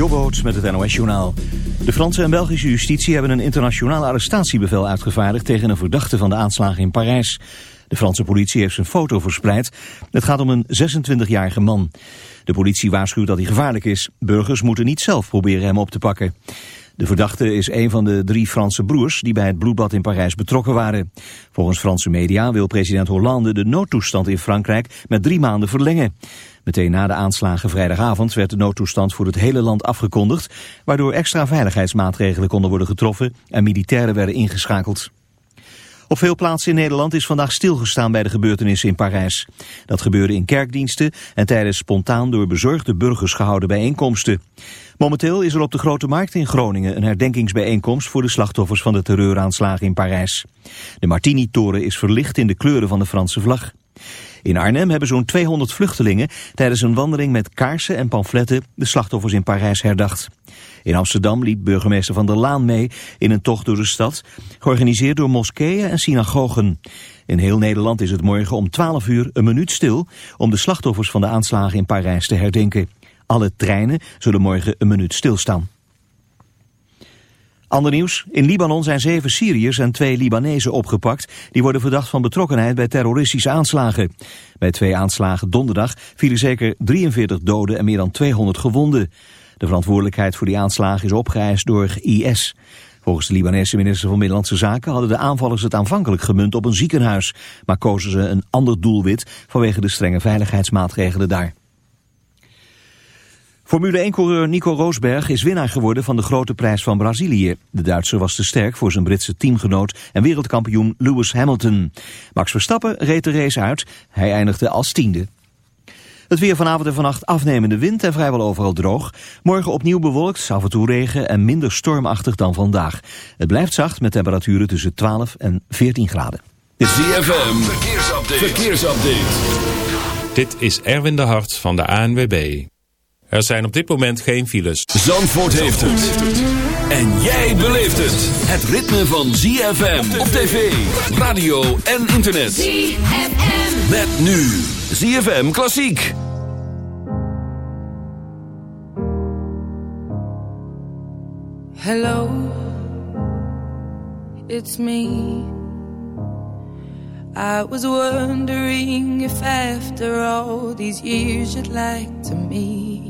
Jobboot met het NOS-journaal. De Franse en Belgische justitie hebben een internationaal arrestatiebevel uitgevaardigd tegen een verdachte van de aanslagen in Parijs. De Franse politie heeft zijn foto verspreid. Het gaat om een 26-jarige man. De politie waarschuwt dat hij gevaarlijk is. Burgers moeten niet zelf proberen hem op te pakken. De verdachte is een van de drie Franse broers die bij het bloedbad in Parijs betrokken waren. Volgens Franse media wil president Hollande de noodtoestand in Frankrijk met drie maanden verlengen. Meteen na de aanslagen vrijdagavond werd de noodtoestand voor het hele land afgekondigd, waardoor extra veiligheidsmaatregelen konden worden getroffen en militairen werden ingeschakeld. Op veel plaatsen in Nederland is vandaag stilgestaan bij de gebeurtenissen in Parijs. Dat gebeurde in kerkdiensten en tijdens spontaan door bezorgde burgers gehouden bijeenkomsten. Momenteel is er op de Grote Markt in Groningen een herdenkingsbijeenkomst voor de slachtoffers van de terreuraanslagen in Parijs. De Martini-toren is verlicht in de kleuren van de Franse vlag. In Arnhem hebben zo'n 200 vluchtelingen tijdens een wandeling met kaarsen en pamfletten de slachtoffers in Parijs herdacht. In Amsterdam liep burgemeester Van der Laan mee in een tocht door de stad, georganiseerd door moskeeën en synagogen. In heel Nederland is het morgen om 12 uur een minuut stil om de slachtoffers van de aanslagen in Parijs te herdenken. Alle treinen zullen morgen een minuut stilstaan. Ander nieuws. In Libanon zijn zeven Syriërs en twee Libanezen opgepakt. Die worden verdacht van betrokkenheid bij terroristische aanslagen. Bij twee aanslagen donderdag vielen zeker 43 doden en meer dan 200 gewonden. De verantwoordelijkheid voor die aanslagen is opgeëist door IS. Volgens de Libanese minister van Middellandse Zaken hadden de aanvallers het aanvankelijk gemunt op een ziekenhuis. Maar kozen ze een ander doelwit vanwege de strenge veiligheidsmaatregelen daar. Formule 1-coureur Nico Roosberg is winnaar geworden van de grote prijs van Brazilië. De Duitser was te sterk voor zijn Britse teamgenoot en wereldkampioen Lewis Hamilton. Max Verstappen reed de race uit. Hij eindigde als tiende. Het weer vanavond en vannacht afnemende wind en vrijwel overal droog. Morgen opnieuw bewolkt, af en toe regen en minder stormachtig dan vandaag. Het blijft zacht met temperaturen tussen 12 en 14 graden. ZFM, verkeersupdate. verkeersupdate. Dit is Erwin de Hart van de ANWB. Er zijn op dit moment geen files. Zandvoort heeft het. En jij beleeft het. Het ritme van ZFM op tv, radio en internet. ZFM. Met nu ZFM Klassiek. Hello. It's me. I was wondering if after all these years you'd like to meet.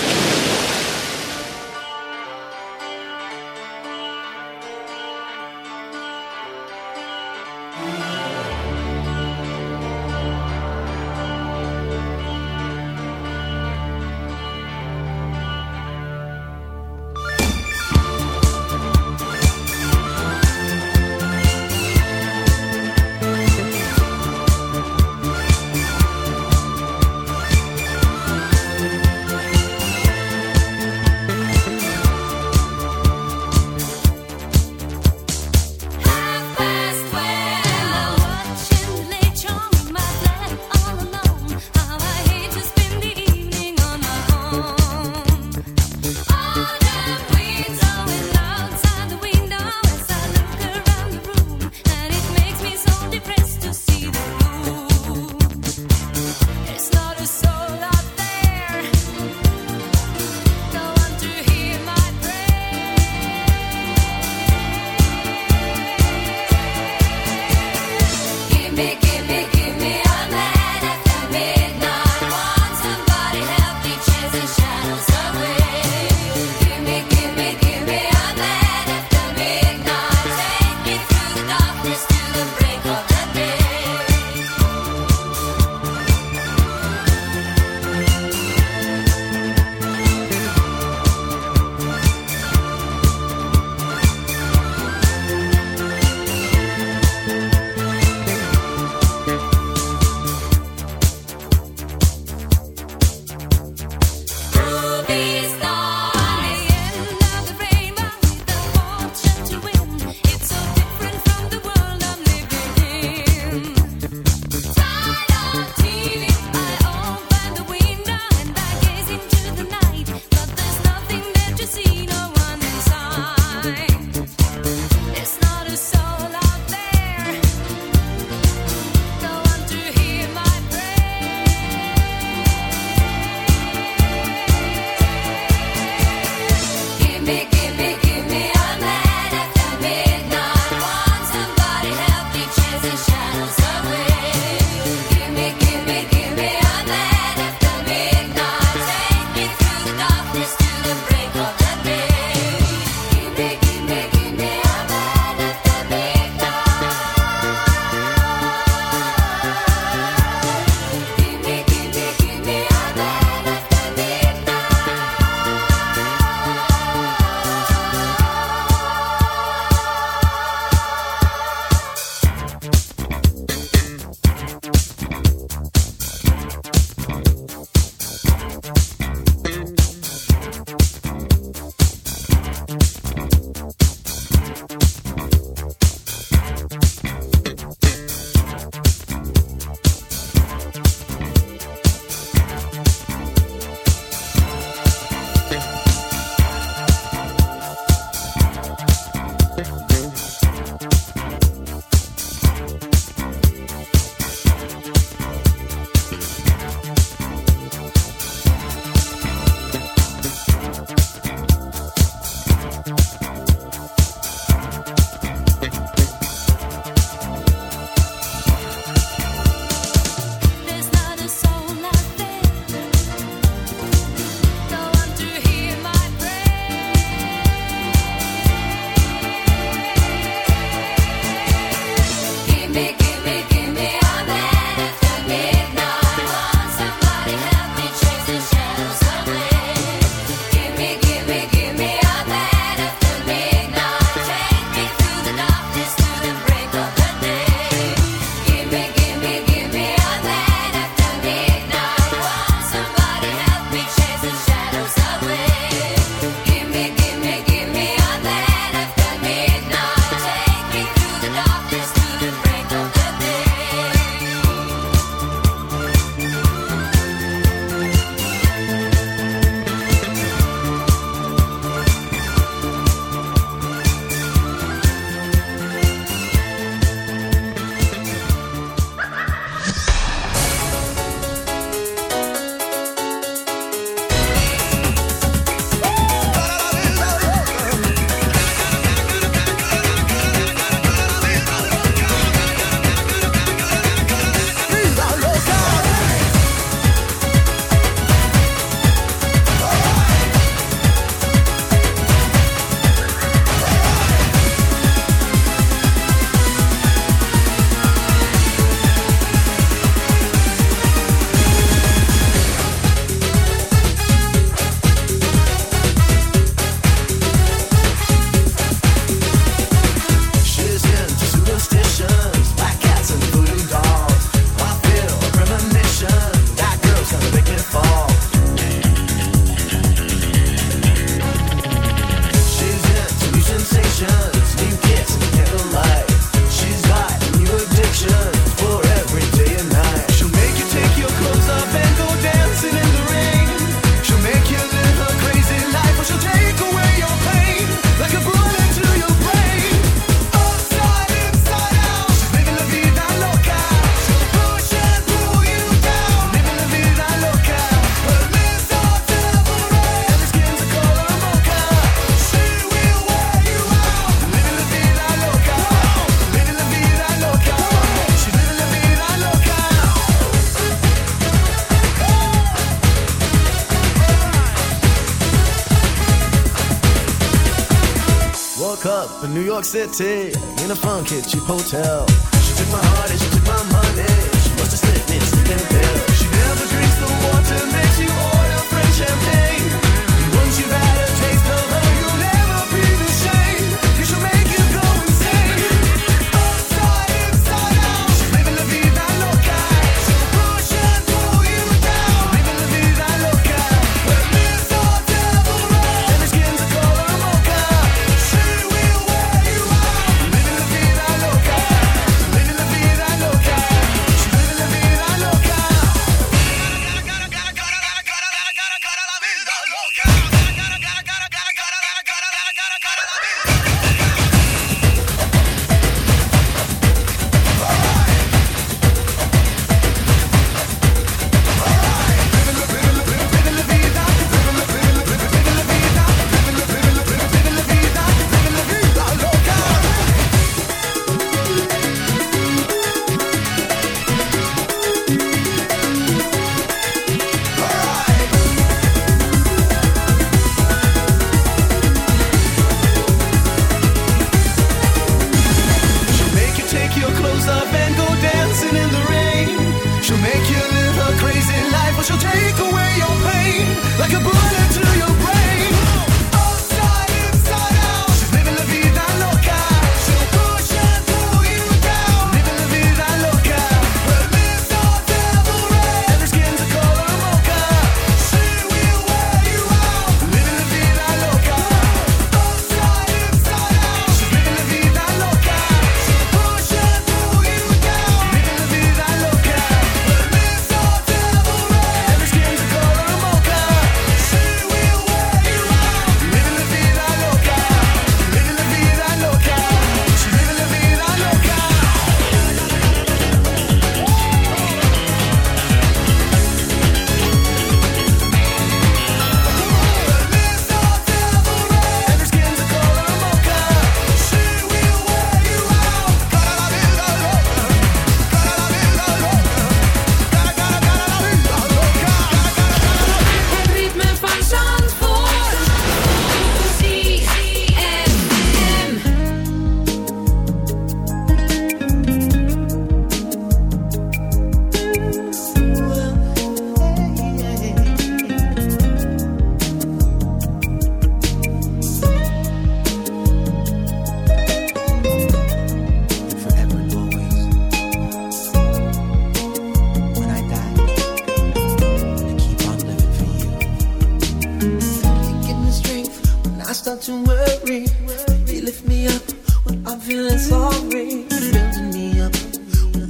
in a funky cheap hotel.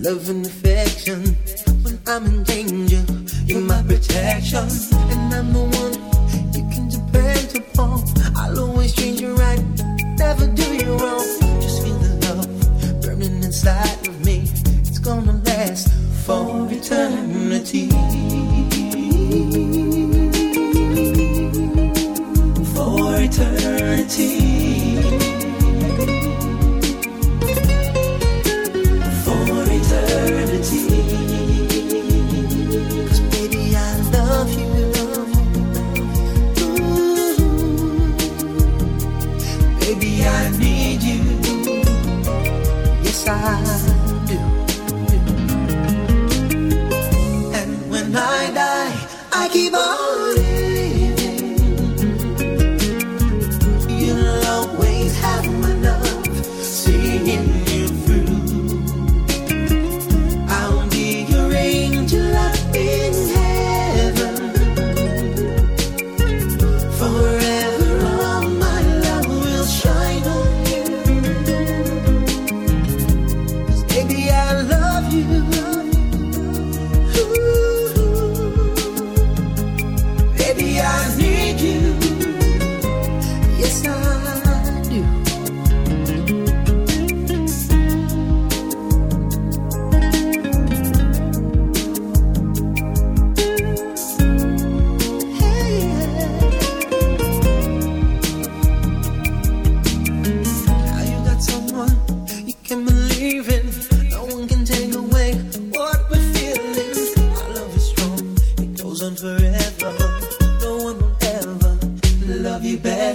love and affection. When I'm in danger, you're my protection. And I'm the one you can depend upon. I'll always treat you right, never do you wrong. Just feel the love burning inside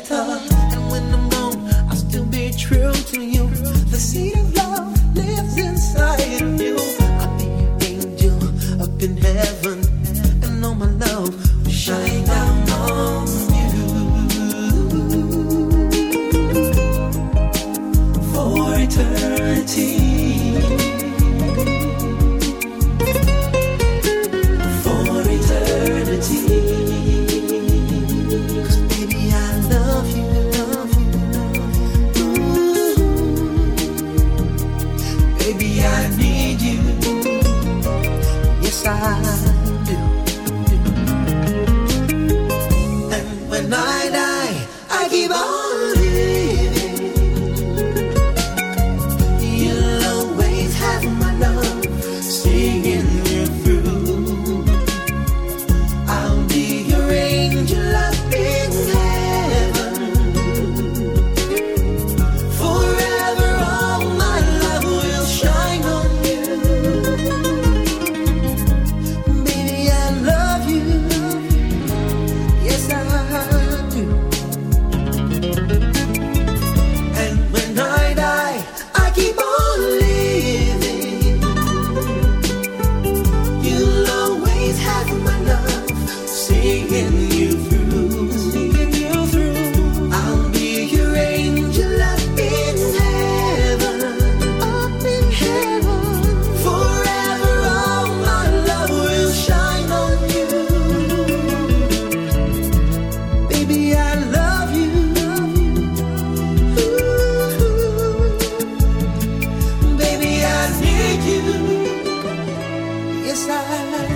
better. side.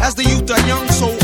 As the youth are young, so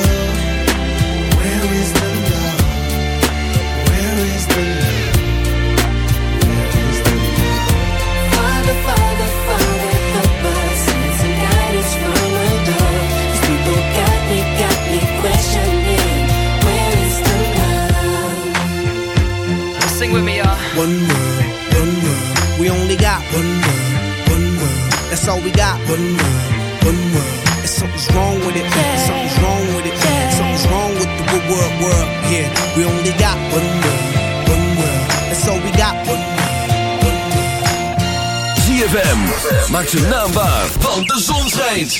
One world, one world. We only got one world, one world. That's all we got. One world, one world. And something's wrong with it. Yeah. Something's wrong with it. Yeah. Something's wrong with the world, world. Yeah, we only got one world, one world. That's all we got. One world, one world. ZFM maakt zijn naam waar, want de zon schijnt.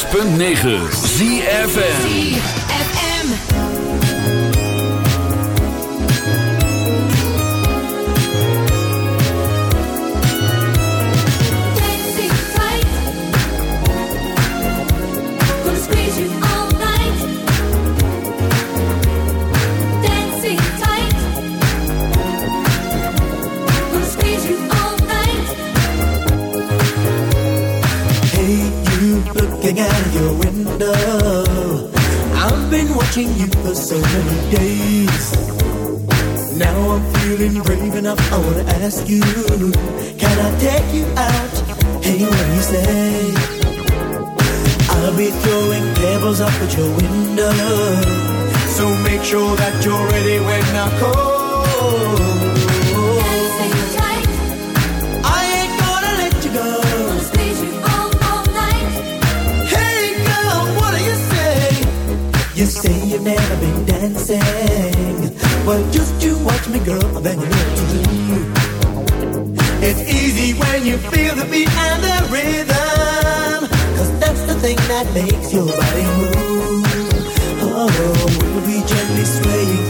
106.9 ZFN you. body move. Oh, we'll be gently swaying.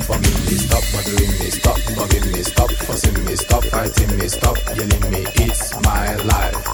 stop bugging me, stop bothering me, stop bugging me, stop fussing me, stop fighting me, stop yelling me. It's my life.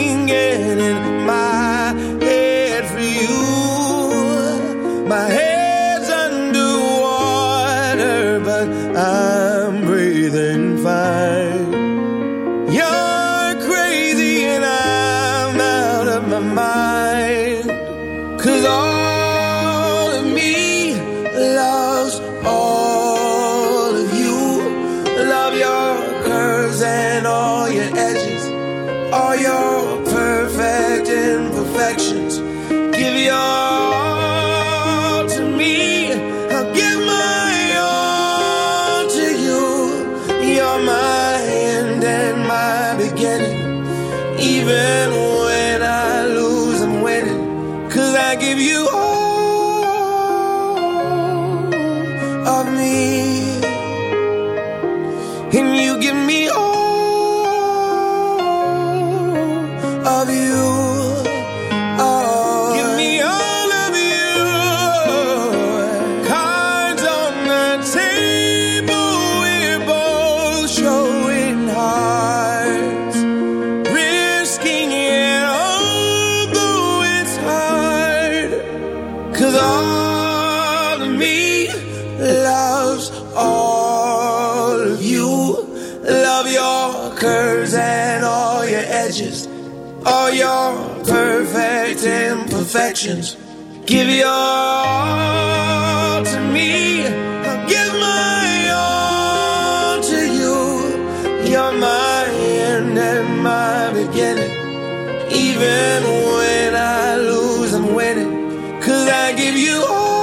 Imperfections. Give your all to me. I'll give my all to you. You're my end and my beginning. Even when I lose, I'm winning. Cause I give you all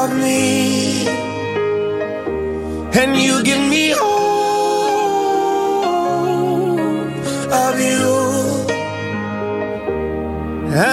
of me. And you